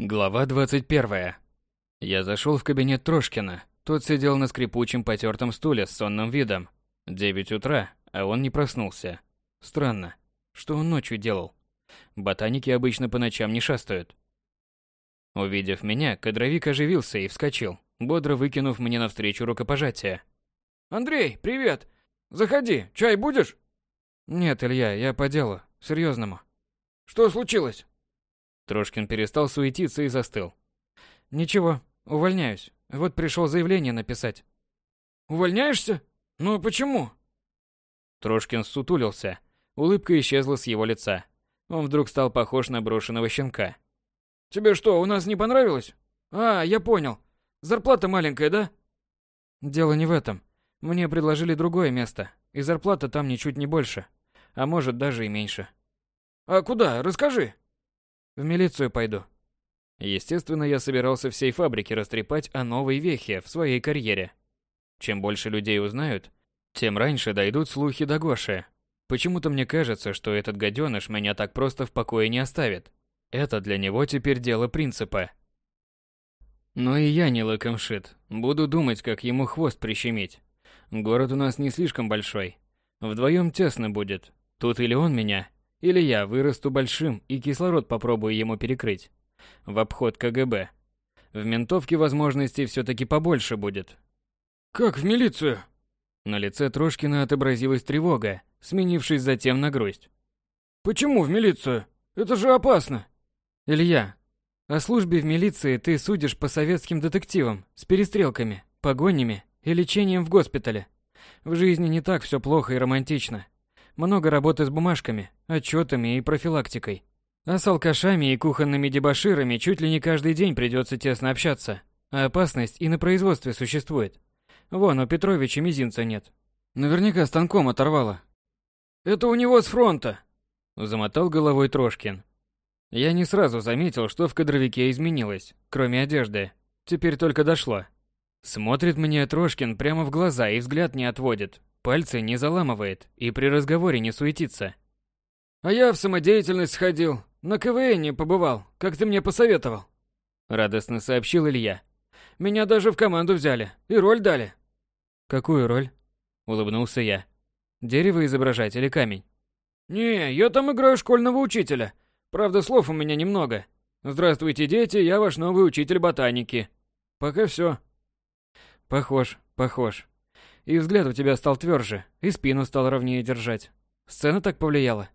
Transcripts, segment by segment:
Глава 21. Я зашел в кабинет Трошкина. Тот сидел на скрипучем потертом стуле с сонным видом. Девять утра, а он не проснулся. Странно. Что он ночью делал? Ботаники обычно по ночам не шастают. Увидев меня, кадровик оживился и вскочил, бодро выкинув мне навстречу рукопожатие. «Андрей, привет! Заходи, чай будешь?» «Нет, Илья, я по делу, серьезному». «Что случилось?» Трошкин перестал суетиться и застыл. «Ничего, увольняюсь. Вот пришел заявление написать». «Увольняешься? Ну почему?» Трошкин сутулился. Улыбка исчезла с его лица. Он вдруг стал похож на брошенного щенка. «Тебе что, у нас не понравилось? А, я понял. Зарплата маленькая, да?» «Дело не в этом. Мне предложили другое место, и зарплата там ничуть не больше. А может, даже и меньше». «А куда? Расскажи». «В милицию пойду». Естественно, я собирался всей фабрике растрепать о новой вехе в своей карьере. Чем больше людей узнают, тем раньше дойдут слухи до Гоши. Почему-то мне кажется, что этот гаденыш меня так просто в покое не оставит. Это для него теперь дело принципа. Но и я не лыком шит. Буду думать, как ему хвост прищемить. Город у нас не слишком большой. Вдвоем тесно будет. Тут или он меня, или я вырасту большим и кислород попробую ему перекрыть. В обход КГБ. В ментовке возможностей все-таки побольше будет. «Как в милицию?» На лице Трошкина отобразилась тревога, сменившись затем на грусть. «Почему в милицию? Это же опасно!» «Илья, о службе в милиции ты судишь по советским детективам с перестрелками, погонями и лечением в госпитале. В жизни не так все плохо и романтично. Много работы с бумажками, отчетами и профилактикой. А с алкашами и кухонными дебоширами чуть ли не каждый день придется тесно общаться. А опасность и на производстве существует. Вон, у Петровича мизинца нет. Наверняка станком оторвало. Это у него с фронта. Замотал головой Трошкин. Я не сразу заметил, что в кадровике изменилось, кроме одежды. Теперь только дошло. Смотрит мне Трошкин прямо в глаза и взгляд не отводит. Пальцы не заламывает и при разговоре не суетится. А я в самодеятельность сходил, на КВН побывал, как ты мне посоветовал. Радостно сообщил Илья. Меня даже в команду взяли и роль дали. Какую роль? Улыбнулся я. Дерево изображать или камень? Не, я там играю школьного учителя. Правда, слов у меня немного. Здравствуйте, дети, я ваш новый учитель ботаники. Пока все. Похож, похож. И взгляд у тебя стал тверже, и спину стал ровнее держать. Сцена так повлияла.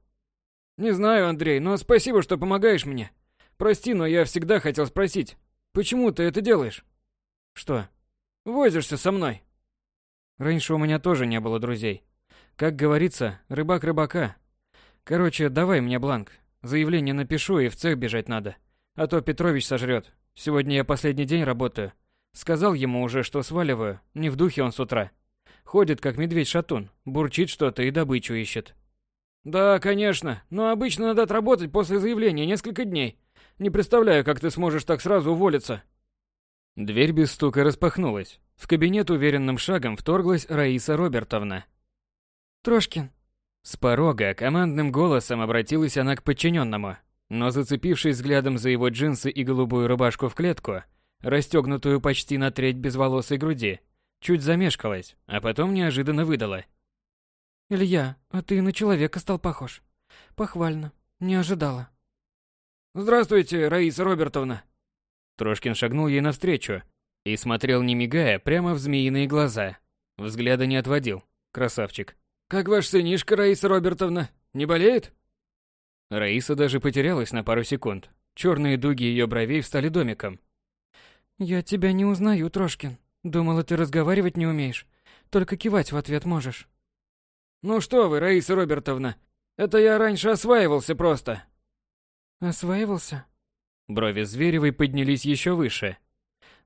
Не знаю, Андрей, но спасибо, что помогаешь мне. Прости, но я всегда хотел спросить, почему ты это делаешь? Что? Возишься со мной. Раньше у меня тоже не было друзей. Как говорится, рыбак рыбака. Короче, давай мне бланк. Заявление напишу и в цех бежать надо. А то Петрович сожрет. Сегодня я последний день работаю. Сказал ему уже, что сваливаю. Не в духе он с утра. Ходит, как медведь-шатун. Бурчит что-то и добычу ищет. Да, конечно. Но обычно надо отработать после заявления несколько дней. Не представляю, как ты сможешь так сразу уволиться. Дверь без стука распахнулась. В кабинет уверенным шагом вторглась Раиса Робертовна. «Трошкин». С порога командным голосом обратилась она к подчиненному, но зацепившись взглядом за его джинсы и голубую рубашку в клетку, расстегнутую почти на треть безволосой груди, чуть замешкалась, а потом неожиданно выдала. «Илья, а ты на человека стал похож. Похвально. Не ожидала». «Здравствуйте, Раиса Робертовна». Трошкин шагнул ей навстречу и смотрел не мигая прямо в змеиные глаза. Взгляда не отводил. Красавчик. «Как ваш сынишка, Раиса Робертовна? Не болеет?» Раиса даже потерялась на пару секунд. Черные дуги ее бровей встали домиком. «Я тебя не узнаю, Трошкин. Думала, ты разговаривать не умеешь. Только кивать в ответ можешь». «Ну что вы, Раиса Робертовна, это я раньше осваивался просто». «Осваивался?» Брови Зверевой поднялись еще выше.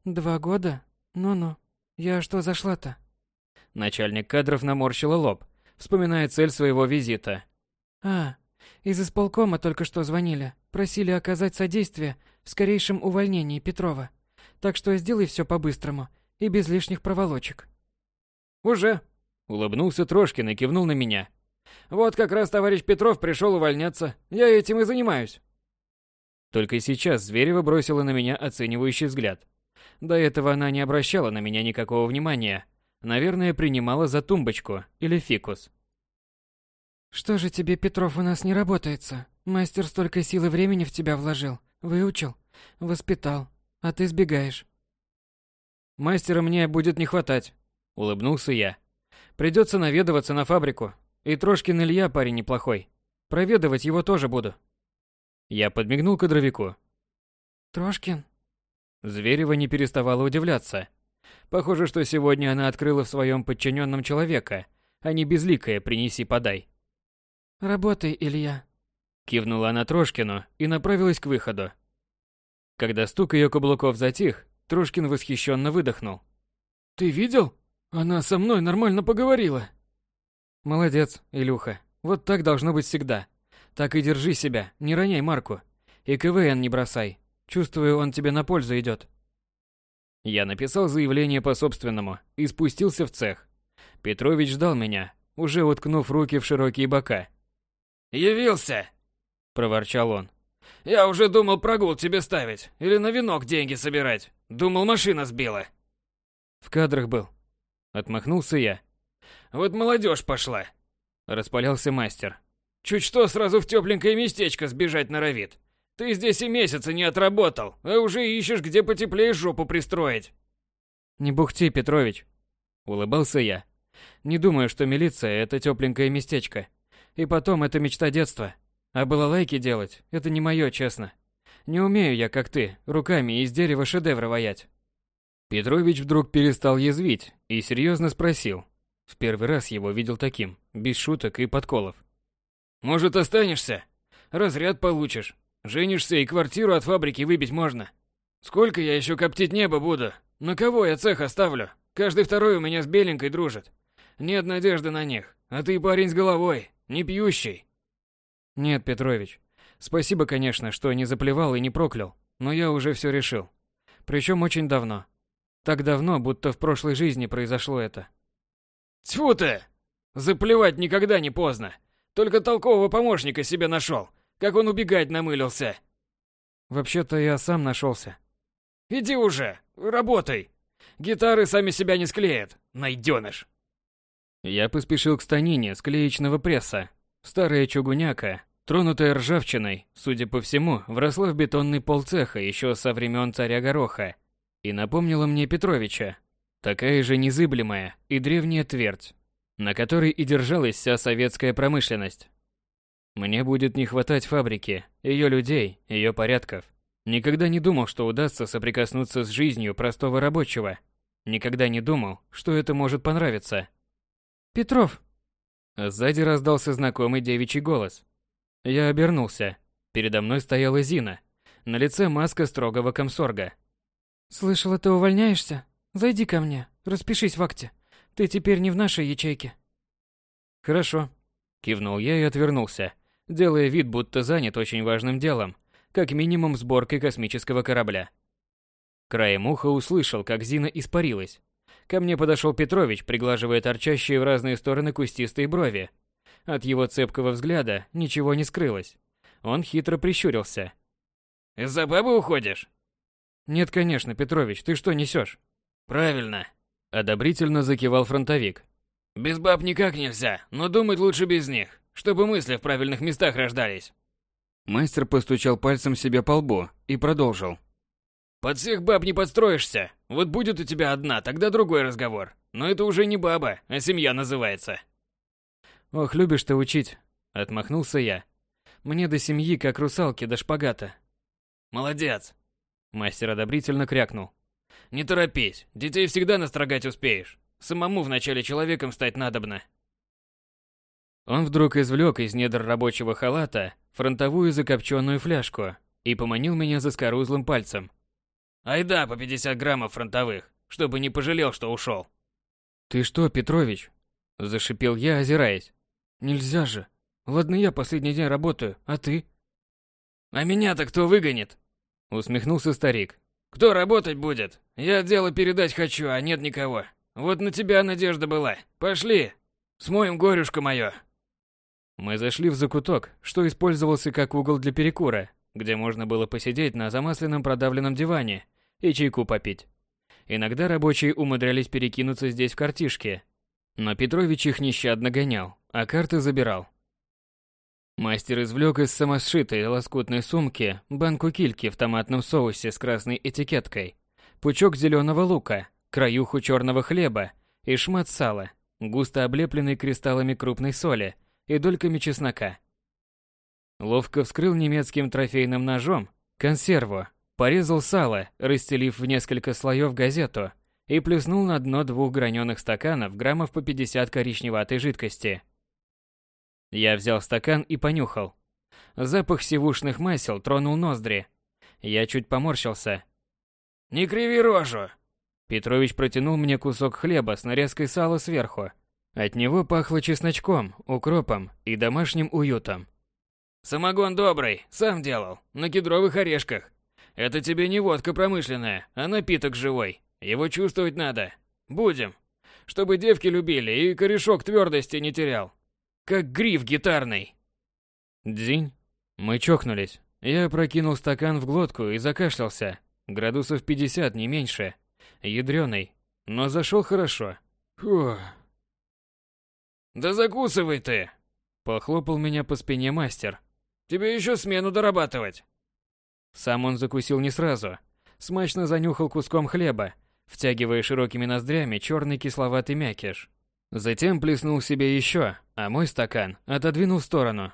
«Два года? Ну-ну. Я что зашла-то?» Начальник кадров наморщила лоб, вспоминая цель своего визита. «А, из исполкома только что звонили. Просили оказать содействие в скорейшем увольнении Петрова. Так что сделай все по-быстрому и без лишних проволочек». «Уже?» — улыбнулся Трошкин и кивнул на меня. «Вот как раз товарищ Петров пришел увольняться. Я этим и занимаюсь». Только сейчас Зверева бросила на меня оценивающий взгляд. До этого она не обращала на меня никакого внимания. Наверное, принимала за тумбочку или фикус. «Что же тебе, Петров, у нас не работается? Мастер столько сил и времени в тебя вложил, выучил, воспитал, а ты сбегаешь». «Мастера мне будет не хватать», — улыбнулся я. «Придется наведываться на фабрику. И Трошкин Илья парень неплохой. Проведывать его тоже буду». Я подмигнул кадровику. «Трошкин?» Зверева не переставала удивляться. Похоже, что сегодня она открыла в своем подчиненном человека, а не безликое «принеси-подай». «Работай, Илья», — кивнула она Трошкину и направилась к выходу. Когда стук ее каблуков затих, Трошкин восхищенно выдохнул. «Ты видел? Она со мной нормально поговорила». «Молодец, Илюха. Вот так должно быть всегда. Так и держи себя, не роняй Марку. И КВН не бросай. Чувствую, он тебе на пользу идет. Я написал заявление по собственному и спустился в цех. Петрович ждал меня, уже уткнув руки в широкие бока. «Явился!» – проворчал он. «Я уже думал прогул тебе ставить или на венок деньги собирать. Думал, машина сбила». «В кадрах был». Отмахнулся я. «Вот молодежь пошла!» – распалялся мастер. Чуть что сразу в тепленькое местечко сбежать норовит. Ты здесь и месяца не отработал, а уже ищешь, где потеплее жопу пристроить. Не бухти, Петрович. Улыбался я. Не думаю, что милиция – это тепленькое местечко. И потом, это мечта детства. А балалайки делать – это не мое, честно. Не умею я, как ты, руками из дерева шедевры ваять. Петрович вдруг перестал язвить и серьезно спросил. В первый раз его видел таким, без шуток и подколов. Может, останешься? Разряд получишь. Женишься и квартиру от фабрики выбить можно. Сколько я еще коптить небо буду? На кого я цех оставлю? Каждый второй у меня с беленькой дружит. Нет надежды на них. А ты парень с головой, не пьющий. Нет, Петрович. Спасибо, конечно, что не заплевал и не проклял, но я уже все решил. Причем очень давно. Так давно, будто в прошлой жизни произошло это. Тьфу ты! Заплевать никогда не поздно. Только толкового помощника себе нашел, как он убегать намылился. Вообще-то я сам нашелся. Иди уже, работай. Гитары сами себя не склеят, найденыш. Я поспешил к станине склеечного пресса. Старая чугуняка, тронутая ржавчиной, судя по всему, вросла в бетонный пол цеха еще со времен царя Гороха и напомнила мне Петровича. Такая же незыблемая и древняя твердь, на которой и держалась вся советская промышленность. Мне будет не хватать фабрики, ее людей, ее порядков. Никогда не думал, что удастся соприкоснуться с жизнью простого рабочего. Никогда не думал, что это может понравиться. «Петров!» Сзади раздался знакомый девичий голос. Я обернулся. Передо мной стояла Зина. На лице маска строгого комсорга. «Слышала, ты увольняешься? Зайди ко мне, распишись в акте». Ты теперь не в нашей ячейке. Хорошо. Кивнул я и отвернулся, делая вид, будто занят очень важным делом, как минимум сборкой космического корабля. Краем уха услышал, как Зина испарилась. Ко мне подошел Петрович, приглаживая торчащие в разные стороны кустистые брови. От его цепкого взгляда ничего не скрылось. Он хитро прищурился. «Из-за бабы уходишь?» «Нет, конечно, Петрович, ты что несешь?» «Правильно. Одобрительно закивал фронтовик. Без баб никак нельзя, но думать лучше без них, чтобы мысли в правильных местах рождались. Мастер постучал пальцем себе по лбу и продолжил. Под всех баб не подстроишься. Вот будет у тебя одна, тогда другой разговор. Но это уже не баба, а семья называется. Ох, любишь ты учить, отмахнулся я. Мне до семьи как русалки до шпагата. Молодец. Мастер одобрительно крякнул. Не торопись, детей всегда настрогать успеешь. Самому вначале человеком стать надобно. Он вдруг извлек из недр рабочего халата фронтовую закопченную фляжку и поманил меня за скорузлым пальцем. «Айда по 50 граммов фронтовых, чтобы не пожалел, что ушел». «Ты что, Петрович?» – зашипел я, озираясь. «Нельзя же. Ладно, я последний день работаю, а ты?» «А меня-то кто выгонит?» – усмехнулся старик. Кто работать будет? Я дело передать хочу, а нет никого. Вот на тебя надежда была. Пошли. Смоем горюшка мое. Мы зашли в закуток, что использовался как угол для перекура, где можно было посидеть на замасленном продавленном диване и чайку попить. Иногда рабочие умудрялись перекинуться здесь в картишки, но Петрович их нещадно гонял, а карты забирал. Мастер извлек из самосшитой лоскутной сумки банку кильки в томатном соусе с красной этикеткой, пучок зеленого лука, краюху черного хлеба и шмат сала, густо облепленный кристаллами крупной соли и дольками чеснока. Ловко вскрыл немецким трофейным ножом консерву, порезал сало, расстелив в несколько слоев газету и плеснул на дно двух граненых стаканов граммов по 50 коричневатой жидкости. Я взял стакан и понюхал. Запах сивушных масел тронул ноздри. Я чуть поморщился. «Не криви рожу!» Петрович протянул мне кусок хлеба с нарезкой сала сверху. От него пахло чесночком, укропом и домашним уютом. «Самогон добрый, сам делал, на кедровых орешках. Это тебе не водка промышленная, а напиток живой. Его чувствовать надо. Будем. Чтобы девки любили и корешок твердости не терял. Как гриф гитарный. Дзинь. Мы чокнулись. Я прокинул стакан в глотку и закашлялся. Градусов 50, не меньше. Ядрёный. Но зашел хорошо. Фух. Да закусывай ты. Похлопал меня по спине мастер. Тебе еще смену дорабатывать. Сам он закусил не сразу. Смачно занюхал куском хлеба, втягивая широкими ноздрями черный кисловатый мякиш. Затем плеснул себе еще, а мой стакан отодвинул в сторону.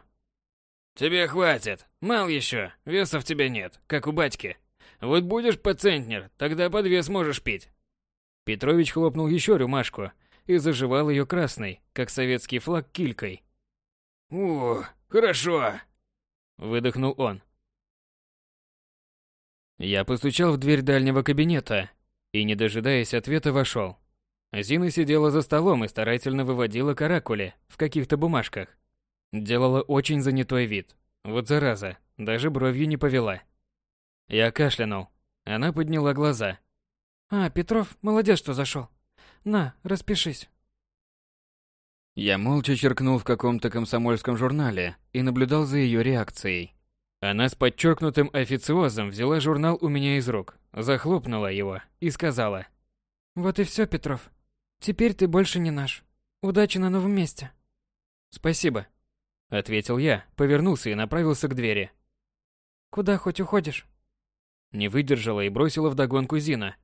«Тебе хватит, мал еще, веса в тебе нет, как у батьки. Вот будешь пацентнер, тогда под вес можешь пить». Петрович хлопнул еще рюмашку и заживал ее красной, как советский флаг килькой. «О, хорошо!» Выдохнул он. Я постучал в дверь дальнего кабинета и, не дожидаясь ответа, вошел. Зина сидела за столом и старательно выводила каракули в каких-то бумажках. Делала очень занятой вид. Вот зараза, даже бровью не повела. Я кашлянул. Она подняла глаза. «А, Петров, молодец, что зашел. На, распишись». Я молча черкнул в каком-то комсомольском журнале и наблюдал за ее реакцией. Она с подчеркнутым официозом взяла журнал у меня из рук, захлопнула его и сказала. «Вот и все, Петров. Теперь ты больше не наш. Удачи на новом месте». «Спасибо», — ответил я, повернулся и направился к двери. «Куда хоть уходишь?» Не выдержала и бросила вдогонку Зина.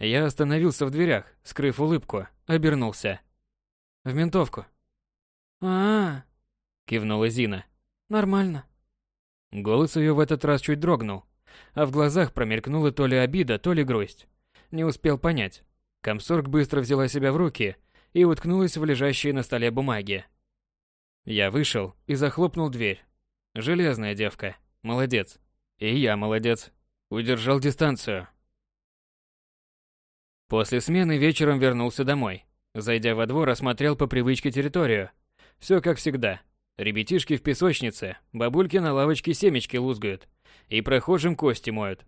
Я остановился в дверях, скрыв улыбку, обернулся. В ментовку. А, -а, -а кивнула Зина. Нормально. Голос ее в этот раз чуть дрогнул, а в глазах промелькнула то ли обида, то ли грусть. Не успел понять. Комсорг быстро взяла себя в руки и уткнулась в лежащие на столе бумаги. Я вышел и захлопнул дверь. Железная девка. Молодец. И я молодец. Удержал дистанцию. После смены вечером вернулся домой. Зайдя во двор, осмотрел по привычке территорию. Все как всегда. Ребятишки в песочнице, бабульки на лавочке семечки лузгают и прохожим кости моют.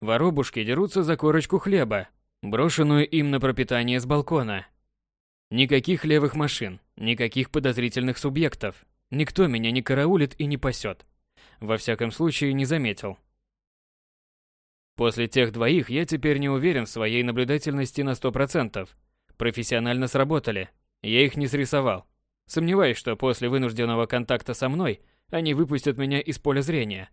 Воробушки дерутся за корочку хлеба, брошенную им на пропитание с балкона. Никаких левых машин, никаких подозрительных субъектов. Никто меня не караулит и не пасет. Во всяком случае, не заметил. После тех двоих я теперь не уверен в своей наблюдательности на сто процентов. Профессионально сработали. Я их не срисовал. Сомневаюсь, что после вынужденного контакта со мной они выпустят меня из поля зрения.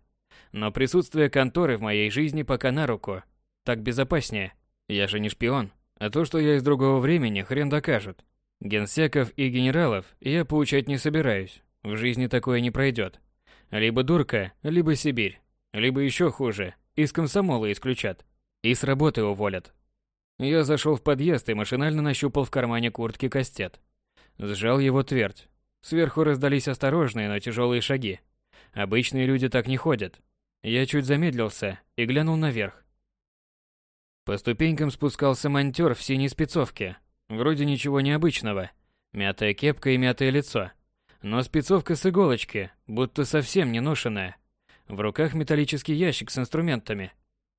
Но присутствие конторы в моей жизни пока на руку. Так безопаснее. Я же не шпион. А то, что я из другого времени, хрен докажут. Генсеков и генералов я поучать не собираюсь. В жизни такое не пройдет. Либо дурка, либо Сибирь. Либо еще хуже, из комсомола исключат. И с работы уволят. Я зашел в подъезд и машинально нащупал в кармане куртки кастет. Сжал его твердь. Сверху раздались осторожные, но тяжелые шаги. Обычные люди так не ходят. Я чуть замедлился и глянул наверх. По ступенькам спускался монтер в синей спецовке. Вроде ничего необычного. Мятая кепка и мятое лицо. Но спецовка с иголочки, будто совсем не ношенная. В руках металлический ящик с инструментами.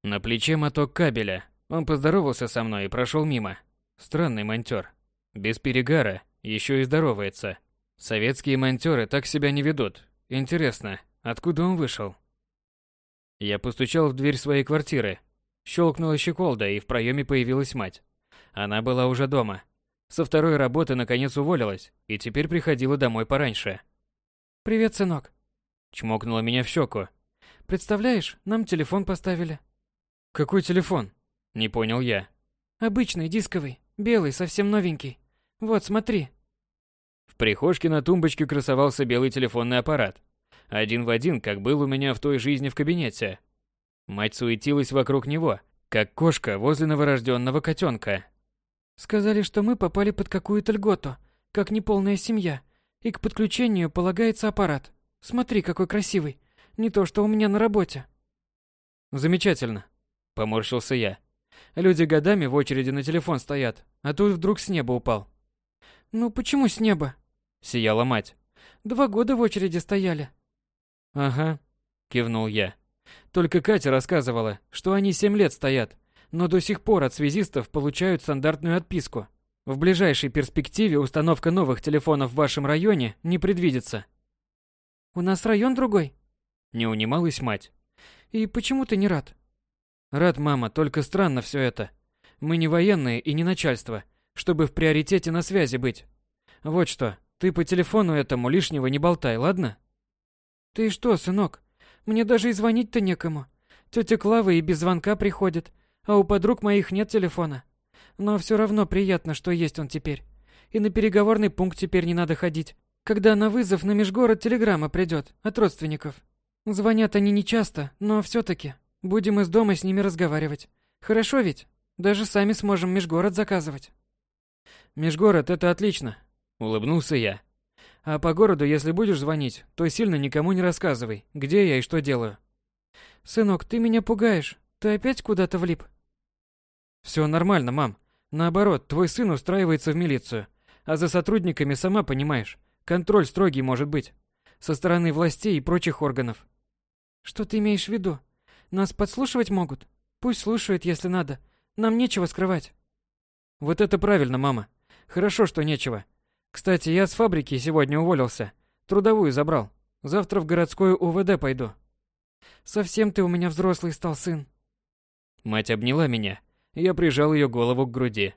На плече моток кабеля. Он поздоровался со мной и прошел мимо. Странный монтер. Без перегара, еще и здоровается. Советские монтеры так себя не ведут. Интересно, откуда он вышел? Я постучал в дверь своей квартиры. Щелкнула щеколда, и в проеме появилась мать. Она была уже дома. Со второй работы наконец уволилась, и теперь приходила домой пораньше. «Привет, сынок», — чмокнула меня в щеку. «Представляешь, нам телефон поставили». «Какой телефон?» — не понял я. «Обычный, дисковый, белый, совсем новенький. Вот, смотри». В прихожке на тумбочке красовался белый телефонный аппарат. Один в один, как был у меня в той жизни в кабинете. Мать суетилась вокруг него, как кошка возле новорожденного котенка. Сказали, что мы попали под какую-то льготу, как неполная семья, и к подключению полагается аппарат. Смотри, какой красивый. Не то, что у меня на работе. Замечательно, поморщился я. Люди годами в очереди на телефон стоят, а тут вдруг с неба упал. Ну почему с неба? Сияла мать. Два года в очереди стояли. Ага, кивнул я. Только Катя рассказывала, что они семь лет стоят, но до сих пор от связистов получают стандартную отписку. В ближайшей перспективе установка новых телефонов в вашем районе не предвидится. У нас район другой? Не унималась мать. И почему ты не рад? Рад, мама, только странно все это. Мы не военные и не начальство, чтобы в приоритете на связи быть. Вот что, ты по телефону этому лишнего не болтай, ладно? Ты что, сынок? Мне даже и звонить-то некому. Тетя Клава и без звонка приходит, а у подруг моих нет телефона. Но все равно приятно, что есть он теперь. И на переговорный пункт теперь не надо ходить, когда на вызов на межгород телеграмма придет от родственников. Звонят они не часто, но все-таки будем из дома с ними разговаривать. Хорошо ведь? Даже сами сможем межгород заказывать. Межгород это отлично, улыбнулся я. А по городу, если будешь звонить, то сильно никому не рассказывай, где я и что делаю. Сынок, ты меня пугаешь. Ты опять куда-то влип? Все нормально, мам. Наоборот, твой сын устраивается в милицию. А за сотрудниками, сама понимаешь, контроль строгий может быть. Со стороны властей и прочих органов. Что ты имеешь в виду? Нас подслушивать могут? Пусть слушают, если надо. Нам нечего скрывать. Вот это правильно, мама. Хорошо, что нечего. Кстати, я с фабрики сегодня уволился. Трудовую забрал. Завтра в городскую УВД пойду. Совсем ты у меня взрослый стал, сын. Мать обняла меня. Я прижал ее голову к груди.